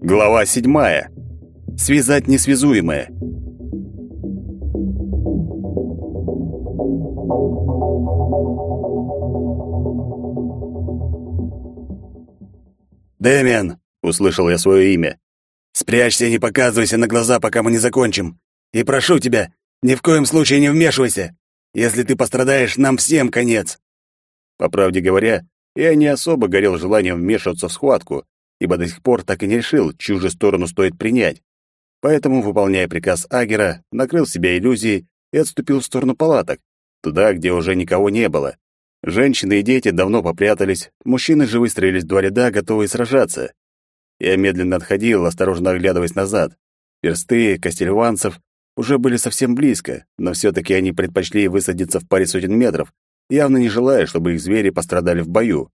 Глава седьмая. Связать несвязуемое. «Дэмиан!» — услышал я свое имя. «Спрячься и не показывайся на глаза, пока мы не закончим. И прошу тебя, ни в коем случае не вмешивайся. Если ты пострадаешь, нам всем конец». По правде говоря, я не особо горел желанием вмешиваться в схватку, ибо до сих пор так и не решил, чью же сторону стоит принять. Поэтому, выполняя приказ Агера, накрыл себя иллюзией и отступил в сторону палаток, туда, где уже никого не было. Женщины и дети давно попрятались, мужчины же выстроились в два ряда, готовые сражаться. Я медленно отходил, осторожно оглядываясь назад. Персты, костельванцев уже были совсем близко, но все таки они предпочли высадиться в паре сотен метров, явно не желая, чтобы их звери пострадали в бою.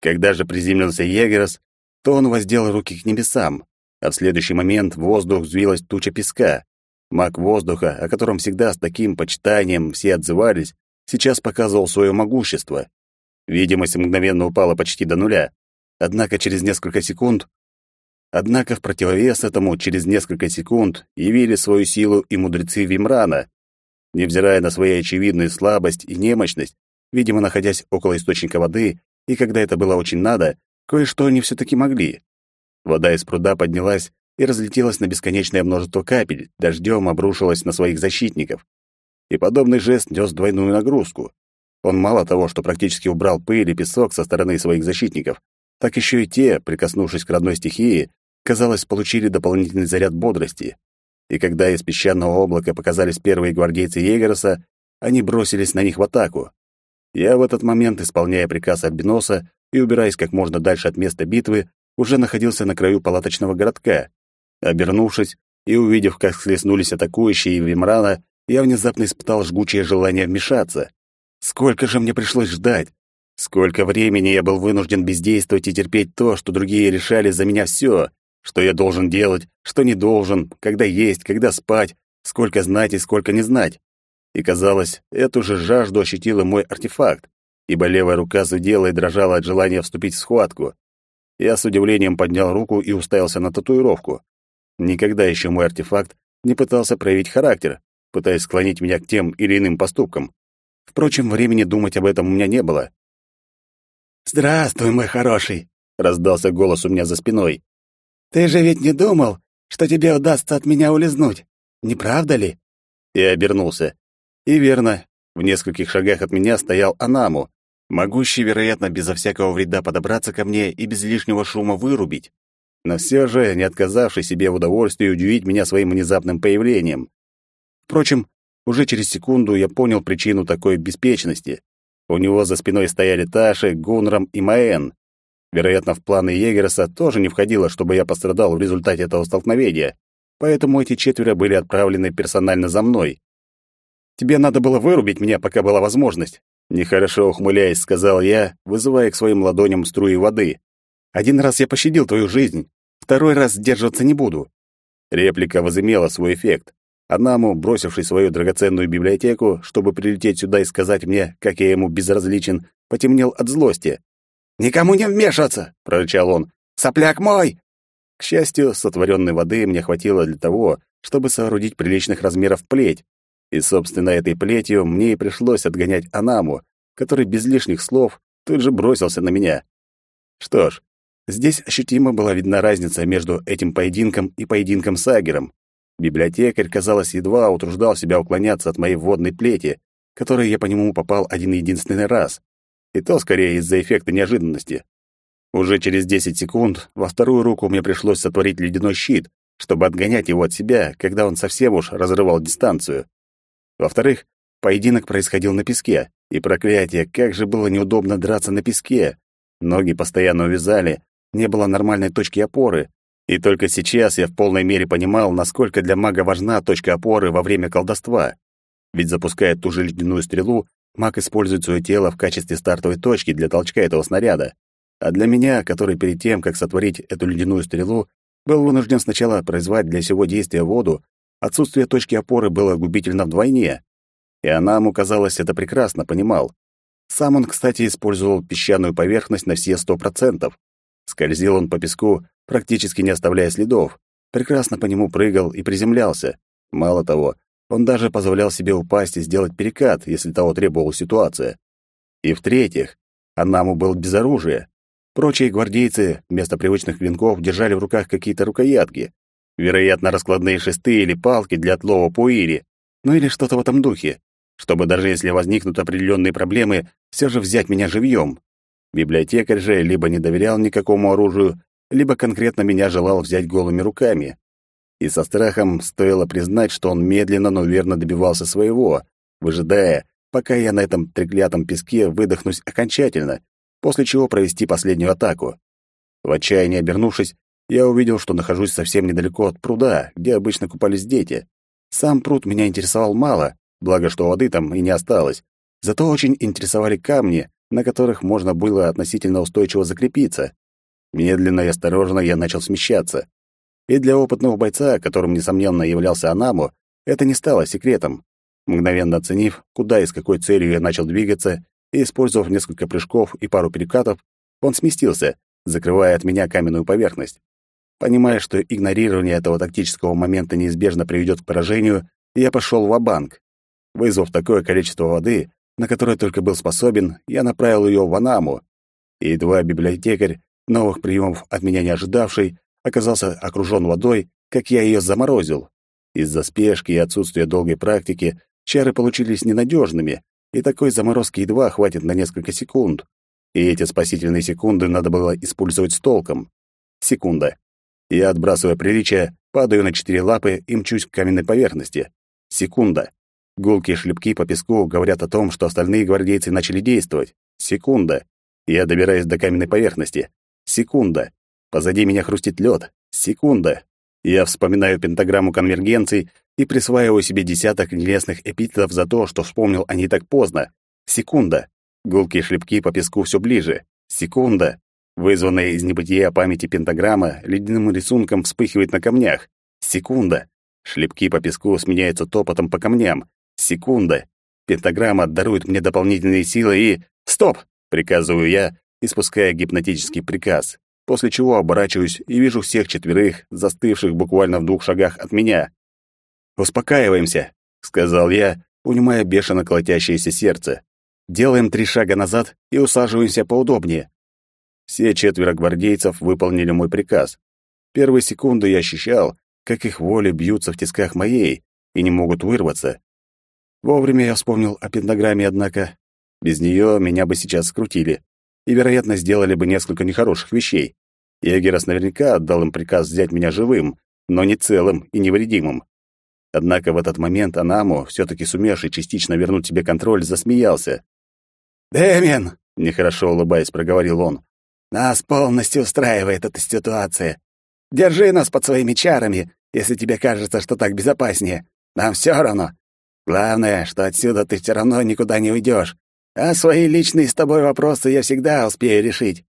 Когда же приземлился Егерос, то он воздел руки к небесам, а в следующий момент в воздух взвилась туча песка. Маг воздуха, о котором всегда с таким почитанием все отзывались, сейчас показывал свое могущество. Видимость мгновенно упала почти до нуля. Однако через несколько секунд... Однако в противовес этому через несколько секунд явили свою силу и мудрецы Вимрана. Невзирая на свою очевидную слабость и немощность, видимо, находясь около источника воды, и когда это было очень надо, кое-что они все-таки могли. Вода из пруда поднялась и разлетелась на бесконечное множество капель, дождем обрушилась на своих защитников. И подобный жест нес двойную нагрузку. Он мало того, что практически убрал пыль и песок со стороны своих защитников, так еще и те, прикоснувшись к родной стихии, казалось, получили дополнительный заряд бодрости. И когда из песчаного облака показались первые гвардейцы Егороса, они бросились на них в атаку. Я в этот момент, исполняя приказ Альбиноса и убираясь как можно дальше от места битвы, уже находился на краю палаточного городка. Обернувшись и увидев, как схлестнулись атакующие Вимрана, я внезапно испытал жгучее желание вмешаться. Сколько же мне пришлось ждать? Сколько времени я был вынужден бездействовать и терпеть то, что другие решали за меня все, что я должен делать, что не должен, когда есть, когда спать, сколько знать и сколько не знать. И казалось, эту же жажду ощутил и мой артефакт, ибо левая рука зудела и дрожала от желания вступить в схватку. Я с удивлением поднял руку и уставился на татуировку. Никогда еще мой артефакт не пытался проявить характер, пытаясь склонить меня к тем или иным поступкам. Впрочем, времени думать об этом у меня не было. «Здравствуй, мой хороший!» — раздался голос у меня за спиной. «Ты же ведь не думал, что тебе удастся от меня улизнуть, не правда ли?» Я обернулся. И верно, в нескольких шагах от меня стоял Анаму, могущий, вероятно, безо всякого вреда подобраться ко мне и без лишнего шума вырубить. Но все же, не отказавший себе в удовольствии удивить меня своим внезапным появлением. Впрочем, уже через секунду я понял причину такой беспечности. У него за спиной стояли Таши, Гунрам и Маэн. Вероятно, в планы Егерса тоже не входило, чтобы я пострадал в результате этого столкновения, поэтому эти четверо были отправлены персонально за мной. «Тебе надо было вырубить меня, пока была возможность», Нехорошо ухмыляясь, сказал я, вызывая к своим ладоням струи воды. «Один раз я пощадил твою жизнь, второй раз сдерживаться не буду». Реплика возымела свой эффект. Анаму, бросивший свою драгоценную библиотеку, чтобы прилететь сюда и сказать мне, как я ему безразличен, потемнел от злости. «Никому не вмешиваться!» — прорычал он. «Сопляк мой!» К счастью, сотворенной воды мне хватило для того, чтобы соорудить приличных размеров плеть. И, собственно, этой плетью мне и пришлось отгонять Анаму, который без лишних слов тут же бросился на меня. Что ж, здесь ощутимо была видна разница между этим поединком и поединком с Агером. Библиотекарь, казалось, едва утруждал себя уклоняться от моей водной плети, которой я по нему попал один единственный раз и то скорее из-за эффекта неожиданности. Уже через 10 секунд во вторую руку мне пришлось сотворить ледяной щит, чтобы отгонять его от себя, когда он совсем уж разрывал дистанцию. Во-вторых, поединок происходил на песке, и проклятие, как же было неудобно драться на песке. Ноги постоянно увязали, не было нормальной точки опоры, и только сейчас я в полной мере понимал, насколько для мага важна точка опоры во время колдовства. Ведь запуская ту же ледяную стрелу, Маг использует свое тело в качестве стартовой точки для толчка этого снаряда. А для меня, который перед тем, как сотворить эту ледяную стрелу, был вынужден сначала производить для всего действия воду, отсутствие точки опоры было губительно вдвойне. И Анаму, казалось, это прекрасно понимал. Сам он, кстати, использовал песчаную поверхность на все сто процентов. Скользил он по песку, практически не оставляя следов, прекрасно по нему прыгал и приземлялся. Мало того, он даже позволял себе упасть и сделать перекат, если того требовала ситуация. И в-третьих, Анаму был без оружия. Прочие гвардейцы вместо привычных клинков держали в руках какие-то рукоятки. Вероятно, раскладные шесты или палки для отлова пуири, ну или что-то в этом духе, чтобы даже если возникнут определенные проблемы, все же взять меня живьем. Библиотекарь же либо не доверял никакому оружию, либо конкретно меня желал взять голыми руками. И со страхом стоило признать, что он медленно, но верно добивался своего, выжидая, пока я на этом треклятом песке выдохнусь окончательно, после чего провести последнюю атаку. В отчаянии обернувшись, я увидел, что нахожусь совсем недалеко от пруда, где обычно купались дети. Сам пруд меня интересовал мало, благо что воды там и не осталось. Зато очень интересовали камни, на которых можно было относительно устойчиво закрепиться. Медленно и осторожно я начал смещаться. И для опытного бойца, которым, несомненно, являлся Анаму, это не стало секретом. Мгновенно оценив, куда и с какой целью я начал двигаться, и использовав несколько прыжков и пару перекатов, он сместился, закрывая от меня каменную поверхность. Понимая, что игнорирование этого тактического момента неизбежно приведет к поражению, я пошел в банк Вызвав такое количество воды, на которое только был способен, я направил ее в Анаму. И едва библиотекарь, новых приемов от меня не ожидавший, оказался окружен водой, как я ее заморозил. Из-за спешки и отсутствия долгой практики чары получились ненадежными, и такой заморозки едва хватит на несколько секунд. И эти спасительные секунды надо было использовать с толком. Секунда. Я, отбрасывая приличие, падаю на четыре лапы и мчусь к каменной поверхности. Секунда. Гулкие шлепки по песку говорят о том, что остальные гвардейцы начали действовать. Секунда. Я добираюсь до каменной поверхности. Секунда. Позади меня хрустит лед. Секунда. Я вспоминаю пентаграмму конвергенции и присваиваю себе десяток нелестных эпитетов за то, что вспомнил о ней так поздно. Секунда. Гулкие шлепки по песку все ближе. Секунда. Вызванная из небытия памяти пентаграмма ледяным рисунком вспыхивает на камнях. Секунда. Шлепки по песку сменяются топотом по камням. Секунда. Пентаграмма дарует мне дополнительные силы и... Стоп! Приказываю я, испуская гипнотический приказ, после чего оборачиваюсь и вижу всех четверых, застывших буквально в двух шагах от меня. «Успокаиваемся», — сказал я, унимая бешено колотящееся сердце. «Делаем три шага назад и усаживаемся поудобнее. Все четверо гвардейцев выполнили мой приказ. Первые секунды я ощущал, как их воли бьются в тисках моей и не могут вырваться. Вовремя я вспомнил о пентаграмме, однако. Без нее меня бы сейчас скрутили и, вероятно, сделали бы несколько нехороших вещей. Егерас наверняка отдал им приказ взять меня живым, но не целым и невредимым. Однако в этот момент Анаму, все-таки сумевший частично вернуть себе контроль, засмеялся. «Дэмин!» — нехорошо улыбаясь, проговорил он. Нас полностью устраивает эта ситуация. Держи нас под своими чарами, если тебе кажется, что так безопаснее. Нам все равно. Главное, что отсюда ты все равно никуда не уйдешь. А свои личные с тобой вопросы я всегда успею решить.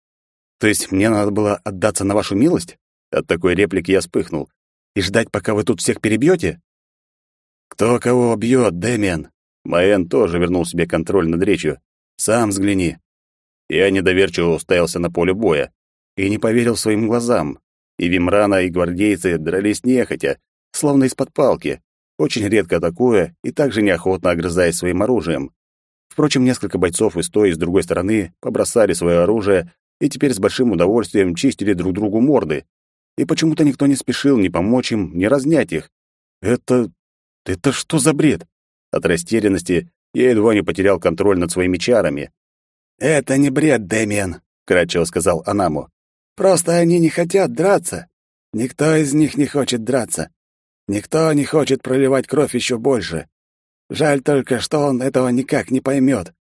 То есть мне надо было отдаться на вашу милость? От такой реплики я вспыхнул. И ждать, пока вы тут всех перебьете? Кто кого бьет, Дэмиан? Маэн тоже вернул себе контроль над речью. Сам взгляни. Я недоверчиво уставился на поле боя и не поверил своим глазам. И Вимрана, и гвардейцы дрались нехотя, словно из-под палки, очень редко атакуя и также неохотно огрызаясь своим оружием. Впрочем, несколько бойцов и с той, и с другой стороны побросали свое оружие и теперь с большим удовольствием чистили друг другу морды. И почему-то никто не спешил ни помочь им, ни разнять их. Это... это что за бред? От растерянности я едва не потерял контроль над своими чарами. «Это не бред, Дэмиан», — кратчево сказал Анаму. «Просто они не хотят драться. Никто из них не хочет драться. Никто не хочет проливать кровь еще больше. Жаль только, что он этого никак не поймет».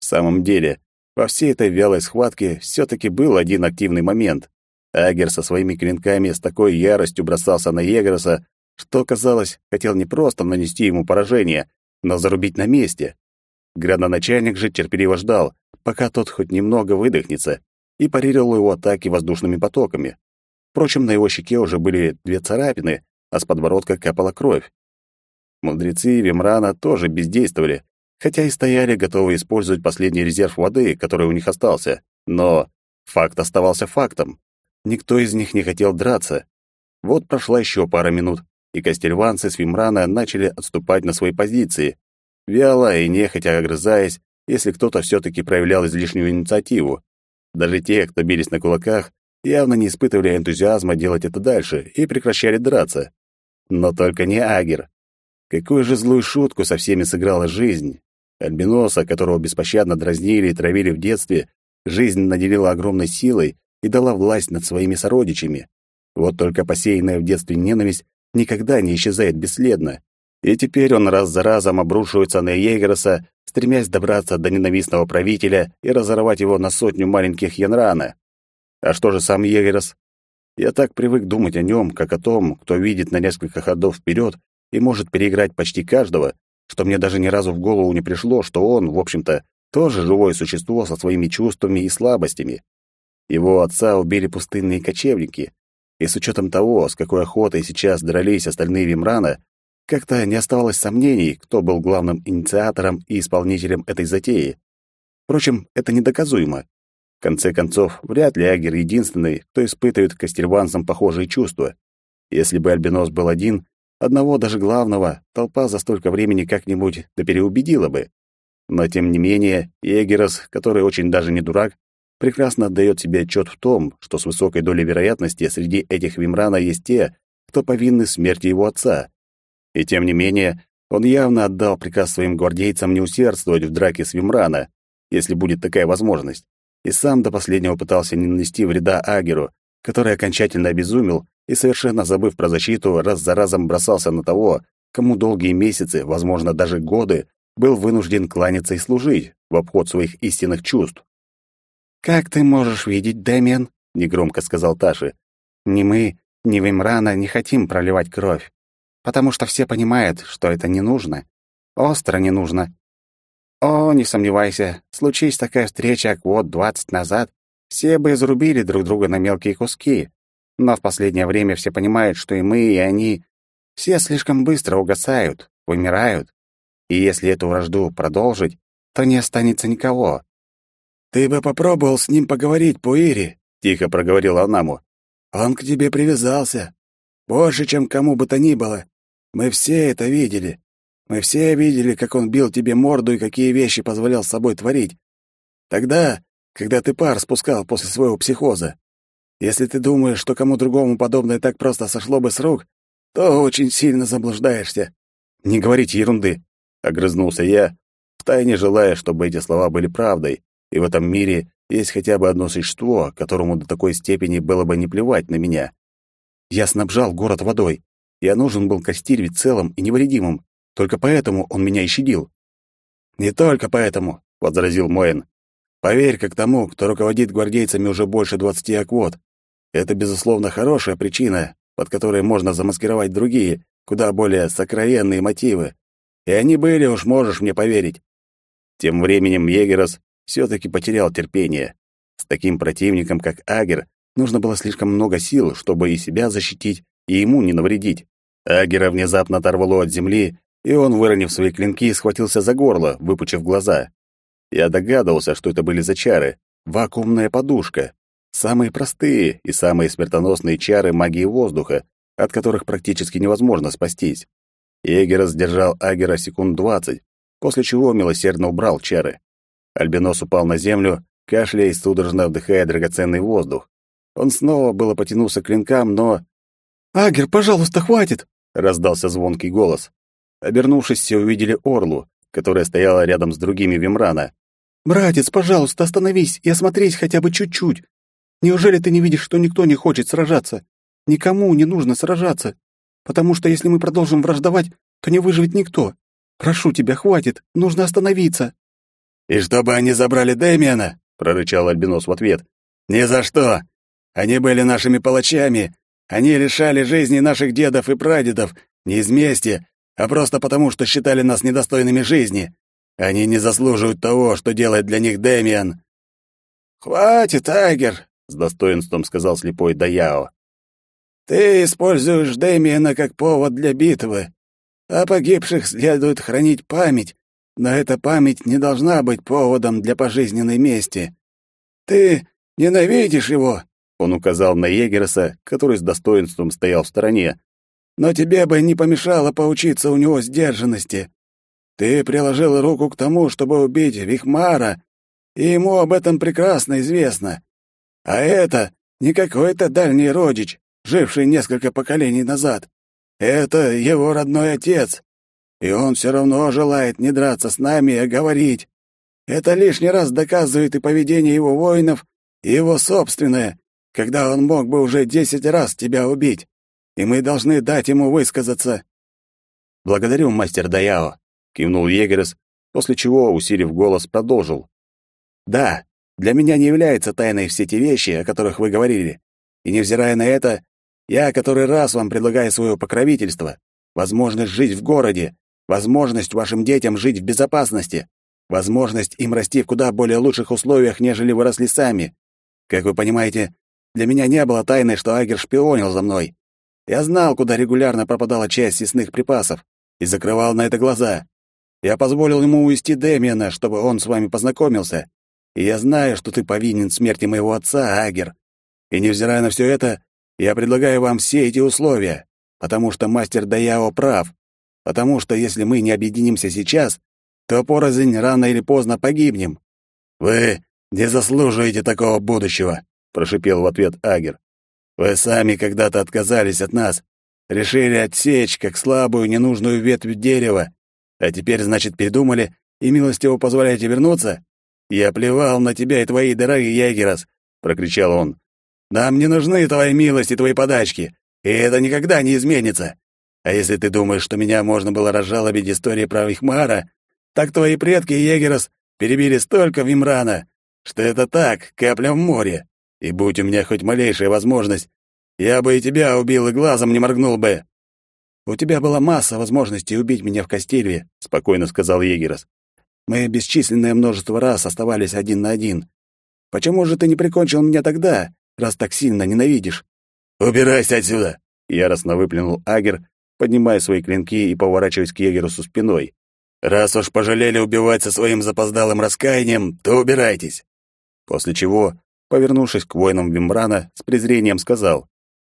В самом деле, во всей этой вялой схватке все-таки был один активный момент. Агер со своими клинками с такой яростью бросался на Егроса, что, казалось, хотел не просто нанести ему поражение, но зарубить на месте. Градоначальник же терпеливо ждал, пока тот хоть немного выдохнется, и парировал его атаки воздушными потоками. Впрочем, на его щеке уже были две царапины, а с подбородка капала кровь. Мудрецы Вимрана тоже бездействовали, хотя и стояли готовы использовать последний резерв воды, который у них остался. Но факт оставался фактом. Никто из них не хотел драться. Вот прошла еще пара минут, и костельванцы с Вимрана начали отступать на свои позиции, вяло и нехотя огрызаясь, если кто-то все-таки проявлял излишнюю инициативу. Даже те, кто бились на кулаках, явно не испытывали энтузиазма делать это дальше и прекращали драться. Но только не Агер. Какую же злую шутку со всеми сыграла жизнь. Альбиноса, которого беспощадно дразнили и травили в детстве, жизнь наделила огромной силой и дала власть над своими сородичами. Вот только посеянная в детстве ненависть никогда не исчезает бесследно. И теперь он раз за разом обрушивается на Егероса, стремясь добраться до ненавистного правителя и разорвать его на сотню маленьких Янрана. А что же сам Егерос? Я так привык думать о нем, как о том, кто видит на несколько ходов вперед и может переиграть почти каждого, что мне даже ни разу в голову не пришло, что он, в общем-то, тоже живое существо со своими чувствами и слабостями. Его отца убили пустынные кочевники, и с учетом того, с какой охотой сейчас дрались остальные Вимрана, как-то не оставалось сомнений, кто был главным инициатором и исполнителем этой затеи. Впрочем, это недоказуемо. В конце концов, вряд ли Агер единственный, кто испытывает к кастельванцам похожие чувства. Если бы Альбинос был один, одного даже главного, толпа за столько времени как-нибудь да переубедила бы. Но, тем не менее, Егерос, который очень даже не дурак, прекрасно отдает себе отчет в том, что с высокой долей вероятности среди этих Вимрана есть те, кто повинны смерти его отца. И тем не менее, он явно отдал приказ своим гвардейцам не усердствовать в драке с Вимрана, если будет такая возможность, и сам до последнего пытался не нанести вреда Агеру, который окончательно обезумел и, совершенно забыв про защиту, раз за разом бросался на того, кому долгие месяцы, возможно, даже годы, был вынужден кланяться и служить в обход своих истинных чувств. «Как ты можешь видеть, Дэмиан?» — негромко сказал Таши. «Ни мы, ни Вимрана не хотим проливать кровь потому что все понимают, что это не нужно. Остро не нужно. О, не сомневайся, случись такая встреча год двадцать назад, все бы изрубили друг друга на мелкие куски. Но в последнее время все понимают, что и мы, и они все слишком быстро угасают, вымирают. И если эту вражду продолжить, то не останется никого. «Ты бы попробовал с ним поговорить, Пуири», — тихо проговорил Анаму. «Он к тебе привязался. Больше, чем кому бы то ни было. Мы все это видели. Мы все видели, как он бил тебе морду и какие вещи позволял с собой творить. Тогда, когда ты пар спускал после своего психоза. Если ты думаешь, что кому другому подобное так просто сошло бы с рук, то очень сильно заблуждаешься. Не говорите ерунды, огрызнулся я, втайне желая, чтобы эти слова были правдой, и в этом мире есть хотя бы одно существо, которому до такой степени было бы не плевать на меня. Я снабжал город водой. Я нужен был Костирь целым и невредимым. Только поэтому он меня и щадил. «Не только поэтому», — возразил Моэн. «Поверь как тому, кто руководит гвардейцами уже больше двадцати аквот. Это, безусловно, хорошая причина, под которой можно замаскировать другие, куда более сокровенные мотивы. И они были, уж можешь мне поверить». Тем временем Егерос все-таки потерял терпение. С таким противником, как Агер, нужно было слишком много сил, чтобы и себя защитить, и ему не навредить. Агера внезапно оторвало от земли, и он, выронив свои клинки, схватился за горло, выпучив глаза. Я догадывался, что это были за чары. Вакуумная подушка. Самые простые и самые смертоносные чары магии воздуха, от которых практически невозможно спастись. Егер сдержал Агера секунд двадцать, после чего милосердно убрал чары. Альбинос упал на землю, кашляя и судорожно вдыхая драгоценный воздух. Он снова было потянулся к клинкам, но... «Агер, пожалуйста, хватит!» раздался звонкий голос. Обернувшись, все увидели Орлу, которая стояла рядом с другими Вимрана. «Братец, пожалуйста, остановись и осмотрись хотя бы чуть-чуть. Неужели ты не видишь, что никто не хочет сражаться? Никому не нужно сражаться, потому что если мы продолжим враждовать, то не выживет никто. Прошу тебя, хватит, нужно остановиться». «И чтобы они забрали Дэмиана?» — прорычал Альбинос в ответ. «Ни за что! Они были нашими палачами, они лишали жизни наших дедов и прадедов не из мести, а просто потому, что считали нас недостойными жизни. Они не заслуживают того, что делает для них Дэмиан». «Хватит, Айгер», — с достоинством сказал слепой Даяо. «Ты используешь Дэмиана как повод для битвы. О погибших следует хранить память но эта память не должна быть поводом для пожизненной мести. Ты ненавидишь его, он указал на Егерса, который с достоинством стоял в стороне. Но тебе бы не помешало поучиться у него сдержанности. Ты приложил руку к тому, чтобы убить Вихмара, и ему об этом прекрасно известно. А это не какой-то дальний родич, живший несколько поколений назад. Это его родной отец. И он все равно желает не драться с нами, а говорить. Это лишний раз доказывает и поведение его воинов, и его собственное, когда он мог бы уже десять раз тебя убить, и мы должны дать ему высказаться». «Благодарю, мастер Даяо», — кивнул Егерес, после чего, усилив голос, продолжил. «Да, для меня не является тайной все те вещи, о которых вы говорили. И невзирая на это, я который раз вам предлагаю свое покровительство, возможность жить в городе, возможность вашим детям жить в безопасности, возможность им расти в куда более лучших условиях, нежели вы росли сами. Как вы понимаете, для меня не было тайны, что Агер шпионил за мной. Я знал, куда регулярно пропадала часть съестных припасов, и закрывал на это глаза. Я позволил ему увести Дэмиана, чтобы он с вами познакомился. И я знаю, что ты повинен смерти моего отца, Агер. И невзирая на все это, я предлагаю вам все эти условия, потому что мастер Даяо прав, потому что если мы не объединимся сейчас, то порознь рано или поздно погибнем. Вы не заслуживаете такого будущего прошипел в ответ Агер. Вы сами когда-то отказались от нас, решили отсечь как слабую ненужную ветвь дерева, а теперь, значит, передумали и милостиво позволяете вернуться? Я плевал на тебя и твои дороги, Ягерас, прокричал он. Нам не нужны твои милости, твои подачки, и это никогда не изменится. А если ты думаешь, что меня можно было разжалобить истории про Вихмара, так твои предки, Егерос, перебили столько Вимрана, что это так, капля в море. И будь у меня хоть малейшая возможность, я бы и тебя убил и глазом не моргнул бы. У тебя была масса возможностей убить меня в Кастильве, спокойно сказал Егерос. Мы бесчисленное множество раз оставались один на один. Почему же ты не прикончил меня тогда, раз так сильно ненавидишь? Убирайся отсюда, яростно выплюнул Агер, поднимая свои клинки и поворачиваясь к Егерусу спиной. Раз уж пожалели убивать со своим запоздалым раскаянием, то убирайтесь. После чего повернувшись к воинам Вимбрана, с презрением сказал: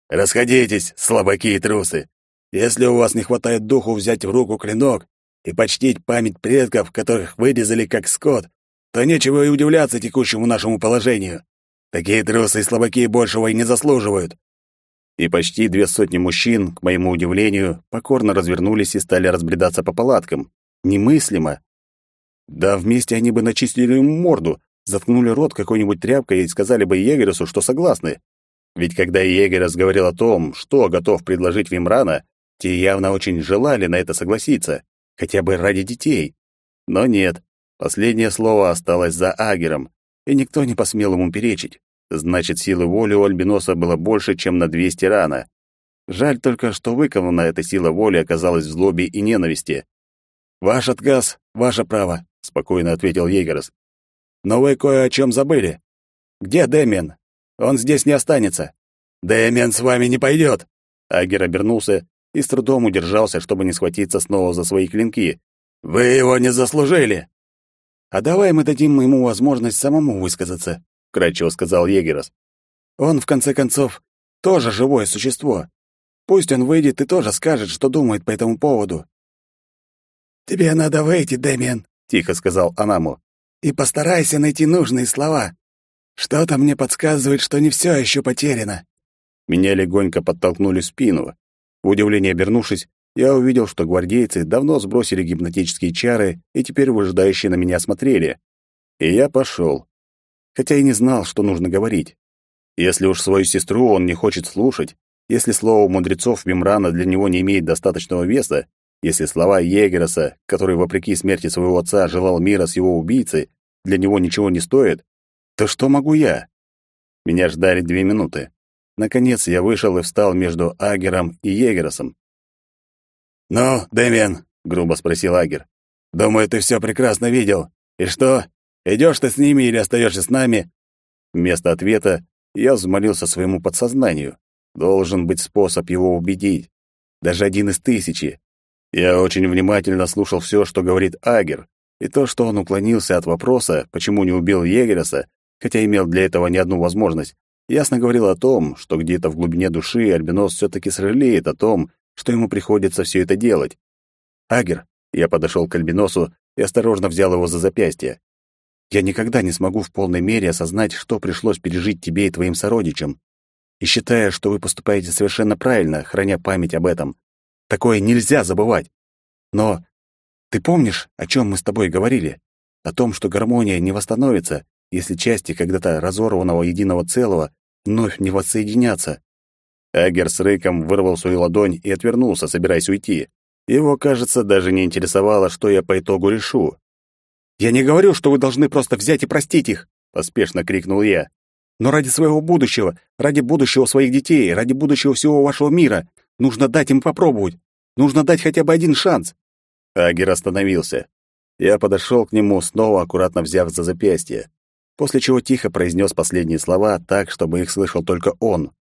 "Расходитесь, слабаки и трусы. Если у вас не хватает духу взять в руку клинок и почтить память предков, которых вырезали как скот, то нечего и удивляться текущему нашему положению. Такие трусы и слабаки большего и не заслуживают". И почти две сотни мужчин, к моему удивлению, покорно развернулись и стали разбредаться по палаткам. Немыслимо. Да вместе они бы начистили ему морду, заткнули рот какой-нибудь тряпкой и сказали бы Егересу, что согласны. Ведь когда Егерес говорил о том, что готов предложить Вимрана, те явно очень желали на это согласиться, хотя бы ради детей. Но нет, последнее слово осталось за Агером, и никто не посмел ему перечить. Значит, силы воли у Альбиноса было больше, чем на 200 рана. Жаль только, что выкована эта сила воли оказалась в злобе и ненависти. «Ваш отказ — ваше право», — спокойно ответил Егерес. Но вы кое о чем забыли. Где Дэмиан? Он здесь не останется. Дэмиан с вами не пойдет. Агер обернулся и с трудом удержался, чтобы не схватиться снова за свои клинки. Вы его не заслужили. А давай мы дадим ему возможность самому высказаться, кратчево сказал Егерос. Он в конце концов тоже живое существо. Пусть он выйдет и тоже скажет, что думает по этому поводу. Тебе надо выйти, Дэмиан, тихо сказал Анаму и постарайся найти нужные слова. Что-то мне подсказывает, что не все еще потеряно». Меня легонько подтолкнули в спину. В удивление обернувшись, я увидел, что гвардейцы давно сбросили гипнотические чары и теперь выжидающие на меня смотрели. И я пошел. Хотя и не знал, что нужно говорить. Если уж свою сестру он не хочет слушать, если слово мудрецов Вимрана для него не имеет достаточного веса, если слова Егереса, который, вопреки смерти своего отца, желал мира с его убийцей, для него ничего не стоит, то что могу я? Меня ждали две минуты. Наконец я вышел и встал между Агером и Егеросом. «Ну, Дэмиан», — грубо спросил Агер, — «думаю, ты все прекрасно видел. И что, идешь ты с ними или остаешься с нами?» Вместо ответа я взмолился своему подсознанию. Должен быть способ его убедить. Даже один из тысячи. Я очень внимательно слушал все, что говорит Агер, И то, что он уклонился от вопроса, почему не убил Егереса, хотя имел для этого не одну возможность, ясно говорил о том, что где-то в глубине души Альбинос все-таки сожалеет о том, что ему приходится все это делать. «Агер», — я подошел к Альбиносу и осторожно взял его за запястье. «Я никогда не смогу в полной мере осознать, что пришлось пережить тебе и твоим сородичам. И считая, что вы поступаете совершенно правильно, храня память об этом. Такое нельзя забывать. Но ты помнишь, о чем мы с тобой говорили? О том, что гармония не восстановится, если части когда-то разорванного единого целого вновь не воссоединятся. Агер с рыком вырвал свою ладонь и отвернулся, собираясь уйти. Его, кажется, даже не интересовало, что я по итогу решу. «Я не говорю, что вы должны просто взять и простить их!» — поспешно крикнул я. «Но ради своего будущего, ради будущего своих детей, ради будущего всего вашего мира, нужно дать им попробовать. Нужно дать хотя бы один шанс». Агер остановился. Я подошел к нему, снова аккуратно взяв за запястье после чего тихо произнес последние слова так, чтобы их слышал только он.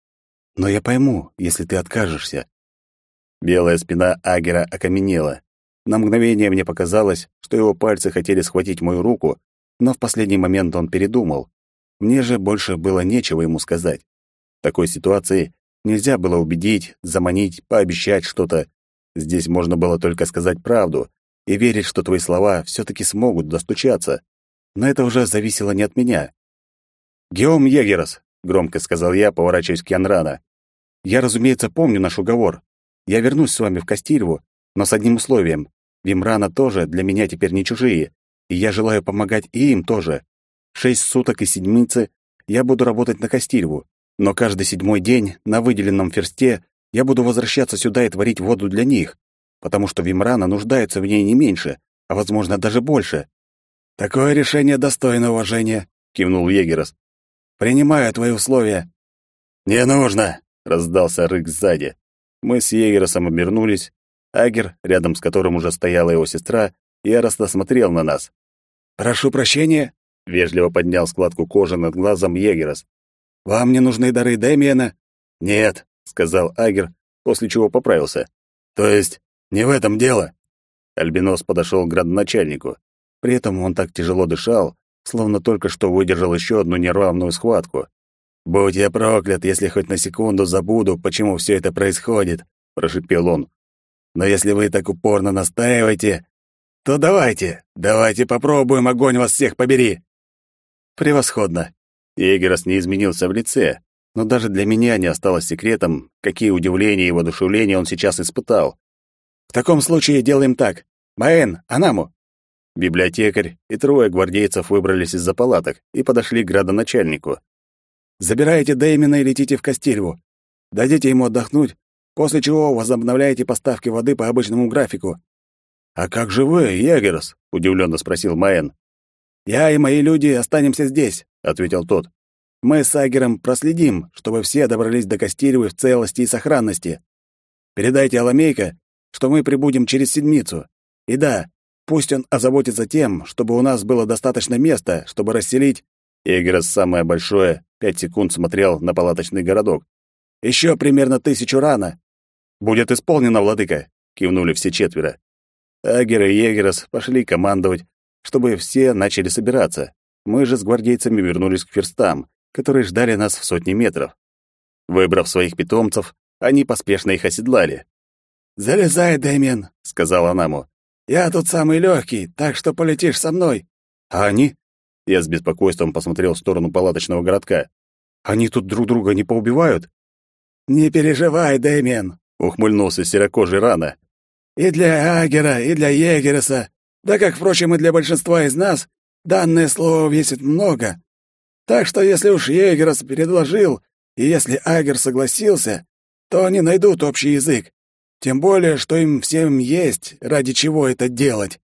«Но я пойму, если ты откажешься». Белая спина Агера окаменела. На мгновение мне показалось, что его пальцы хотели схватить мою руку, но в последний момент он передумал. Мне же больше было нечего ему сказать. В такой ситуации нельзя было убедить, заманить, пообещать что-то. Здесь можно было только сказать правду и верить, что твои слова все таки смогут достучаться но это уже зависело не от меня. «Геом Егерос», — громко сказал я, поворачиваясь к Янрана. «Я, разумеется, помню наш уговор. Я вернусь с вами в Кастильву, но с одним условием. Вимрана тоже для меня теперь не чужие, и я желаю помогать и им тоже. Шесть суток и седмицы я буду работать на Кастильву, но каждый седьмой день на выделенном ферсте я буду возвращаться сюда и творить воду для них, потому что Вимрана нуждается в ней не меньше, а, возможно, даже больше. «Такое решение достойно уважения», — кивнул Егерос. «Принимаю твои условия». «Не нужно!» — раздался рык сзади. Мы с Егеросом обернулись. Агер, рядом с которым уже стояла его сестра, яростно смотрел на нас. «Прошу прощения», — вежливо поднял складку кожи над глазом Егерос. «Вам не нужны дары Дэмиена?» «Нет», — сказал Агер, после чего поправился. «То есть не в этом дело?» Альбинос подошел к градоначальнику. При этом он так тяжело дышал, словно только что выдержал еще одну неравную схватку. «Будь я проклят, если хоть на секунду забуду, почему все это происходит», — прошипел он. «Но если вы так упорно настаиваете, то давайте, давайте попробуем, огонь вас всех побери!» «Превосходно!» Егерос не изменился в лице, но даже для меня не осталось секретом, какие удивления и воодушевления он сейчас испытал. «В таком случае делаем так. Маэн, Анаму, Библиотекарь и трое гвардейцев выбрались из-за палаток и подошли к градоначальнику. «Забирайте Дэймина и летите в Костельву. Дадите ему отдохнуть, после чего возобновляете поставки воды по обычному графику». «А как же вы, Егерс?» — удивленно спросил Маэн. «Я и мои люди останемся здесь», — ответил тот. «Мы с Агером проследим, чтобы все добрались до Костельвы в целости и сохранности. Передайте Аламейка, что мы прибудем через седмицу. И да, Пусть он озаботится тем, чтобы у нас было достаточно места, чтобы расселить...» Игрос самое большое пять секунд смотрел на палаточный городок. «Еще примерно тысячу рано». «Будет исполнено, владыка», — кивнули все четверо. Агер и Егерос пошли командовать, чтобы все начали собираться. Мы же с гвардейцами вернулись к ферстам, которые ждали нас в сотни метров. Выбрав своих питомцев, они поспешно их оседлали. «Залезай, Дэмиен», — сказал Анаму. Я тут самый легкий, так что полетишь со мной. А они? Я с беспокойством посмотрел в сторону палаточного городка. Они тут друг друга не поубивают? Не переживай, Дэмиен, ухмыльнулся серокожий рано. И для Агера, и для Егереса, да как, впрочем, и для большинства из нас, данное слово весит много. Так что если уж Егерес предложил, и если Агер согласился, то они найдут общий язык. Тем более, что им всем есть ради чего это делать.